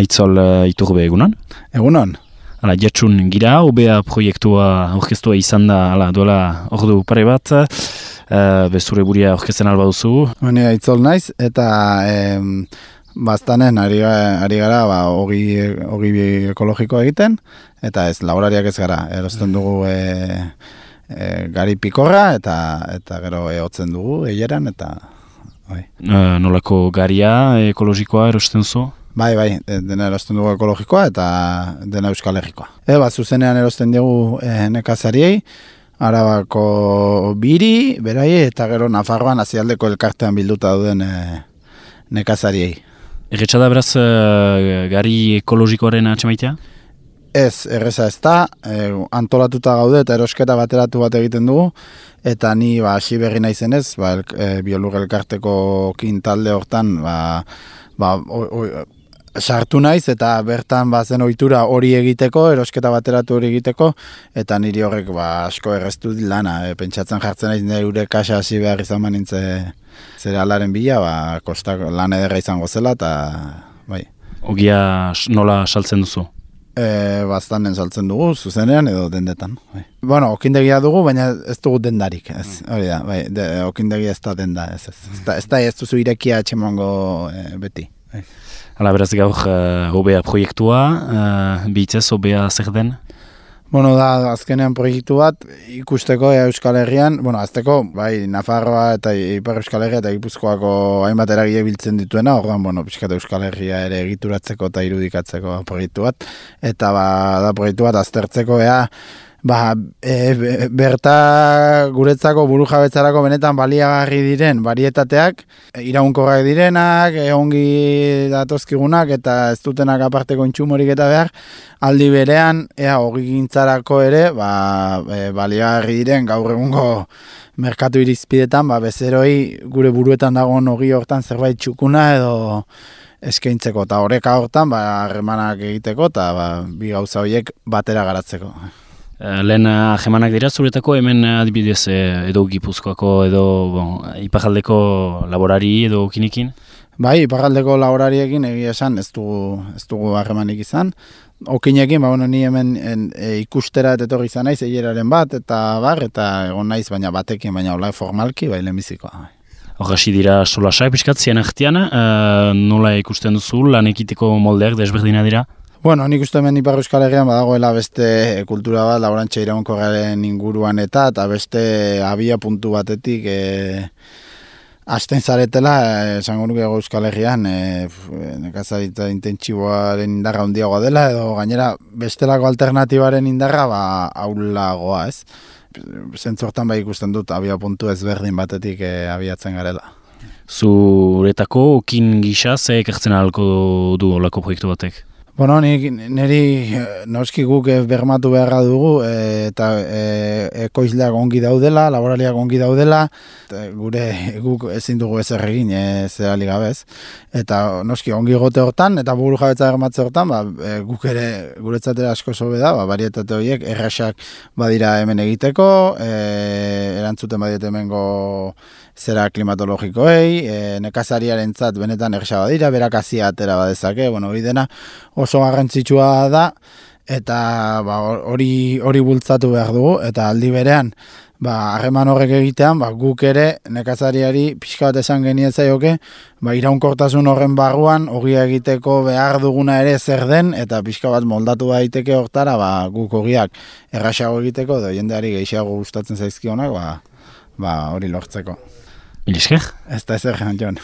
Aitzol uh, iturbe egunon. Egunon. Hala, jatsun gira, OBEA proiektua orkestua izan da, hala, duela ordu pare bat. Uh, bezure buria orkesten alba duzu. Hone aitzol naiz, eta em, bastanen ari, ari gara ba, ogi, ogi ekologikoa egiten, eta ez laborariak ez gara. Erosten dugu e, e, gari pikorra, eta eta gero ehotzen dugu eileran, eta bai. Uh, nolako garia ekologikoa erosten zu? Bai, bai, e, dena erosten dugu ekologikoa eta dena euskal herrikoa. E, ba, zuzenean erosten dugu e, nekazariei, Arabako biri, berai, eta gero Nafarroan azialdeko elkartean bilduta duden e, nekazariei. Erretxa da beraz uh, gari ekologikoaren atxemaitea? Ez, erreza ez da, e, antolatuta gaude eta erosketa bateratu bat egiten dugu, eta ni ba, hasi berri naizenez, ba, el, e, biolur elkarteko kintalde hortan, ba, ba, o, o, sartu naiz eta bertan bazen ohitura hori egiteko, erosketa bateratu hori egiteko, eta niri horrek ba, asko erreztu lana, e, pentsatzen jartzen naiz nire kasa hasi behar izan manintze zerealaren bila, ba, kostak lan ederra izango zela, eta bai. Ogia nola saltzen duzu? E, bastanen saltzen dugu, zuzenean edo dendetan. Bai. Bueno, okindegia dugu, baina ez dugu dendarik. Ez, hori da, bai, de, okindegia ez da denda, ez ez. Ez da, ez, da, ez duzu irekia atxemango e, beti. Bai. Hala, beraz gaur uh, OBEA proiektua, uh, bitzez OBEA zer den? Bueno, da, azkenean proiektu bat ikusteko ea Euskal Herrian, bueno, azteko, bai, Nafarroa eta Ipar Euskal Herria eta Gipuzkoako hainbat eragile biltzen dituena, orduan, bueno, pixkat Euskal Herria ere egituratzeko eta irudikatzeko proiektu bat, eta ba, da proiektu bat aztertzeko ea, ba, e, be- berta guretzako buru jabetzarako benetan baliagarri diren varietateak, iraunkorrak direnak, e, ongi datozkigunak eta ez dutenak aparteko intxumorik eta behar, aldi berean, ea ogigintzarako ere, ba, e, baliagarri diren gaur egungo merkatu irizpidetan, ba, bezeroi gure buruetan dagoen ogi hortan zerbait txukuna edo eskaintzeko eta horreka hortan ba harremanak egiteko eta ba, bi gauza horiek batera garatzeko. Uh, lehen jemanak dira zuretako hemen uh, adibidez eh, edo Gipuzkoako edo bon, ipajaldeko laborari edo kinekin? Bai, iparraldeko laborariekin egia esan ez dugu ez dugu harremanik izan. Okinekin, ba, bueno, ni hemen en, e, ikustera eta etorri izan naiz eileraren bat eta bar eta egon naiz baina batekin baina hola formalki bai lehenbizikoa. bai. Hor hasi dira solasak pixkat zien artean, uh, nola ikusten duzu lan ekiteko moldeak desberdina dira? Bueno, nik uste hemen Ipar Euskal Herrian badagoela beste kultura bat, laborantza iraunkorraren inguruan eta, eta beste abia puntu batetik e, Asten zaretela, eh, esango nuke Euskal Herrian, e, nekazaritza intentsiboaren indarra handiagoa dela, edo gainera bestelako alternatibaren indarra ba, aulagoa, ez? Zentzu hortan bai ikusten dut, abia puntu ezberdin batetik e, abiatzen garela. Zuretako okin gisa ze ekartzen ahalko du olako proiektu batek? Bueno, nik, niri eh, noski guk eh, bermatu beharra dugu eh, eta ekoizleak ongi daudela, laborariak ongi daudela, gure guk ezin dugu ezer egin eh, zerali gabez. Eta noski ongi gote hortan eta buru jabetza bermatze hortan, ba, guk ere guretzat ere asko sobe da, ba, barietate horiek errasak badira hemen egiteko, eh, erantzuten badiete hemengo zera klimatologikoei, e, nekazariarentzat benetan erresa badira, berak hasia atera badezake, bueno, hori dena oso garrantzitsua da, eta ba, hori hori bultzatu behar dugu, eta aldi berean, ba, harreman horrek egitean, ba, guk ere nekazariari pixka bat esan genien zaioke, ba, iraunkortasun horren barruan, ogia egiteko behar duguna ere zer den, eta pixka bat moldatu daiteke hortara, ba, guk ogiak errasago egiteko, edo jendeari gehiago gustatzen zaizkionak, ba, ba, hori lortzeko. Mil esker? Ez da ezer, Jon.